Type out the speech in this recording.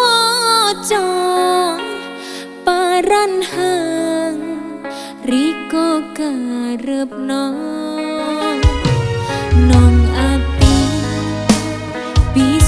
วาจาปรันหังริโกการเบนองน้องอาปีปีส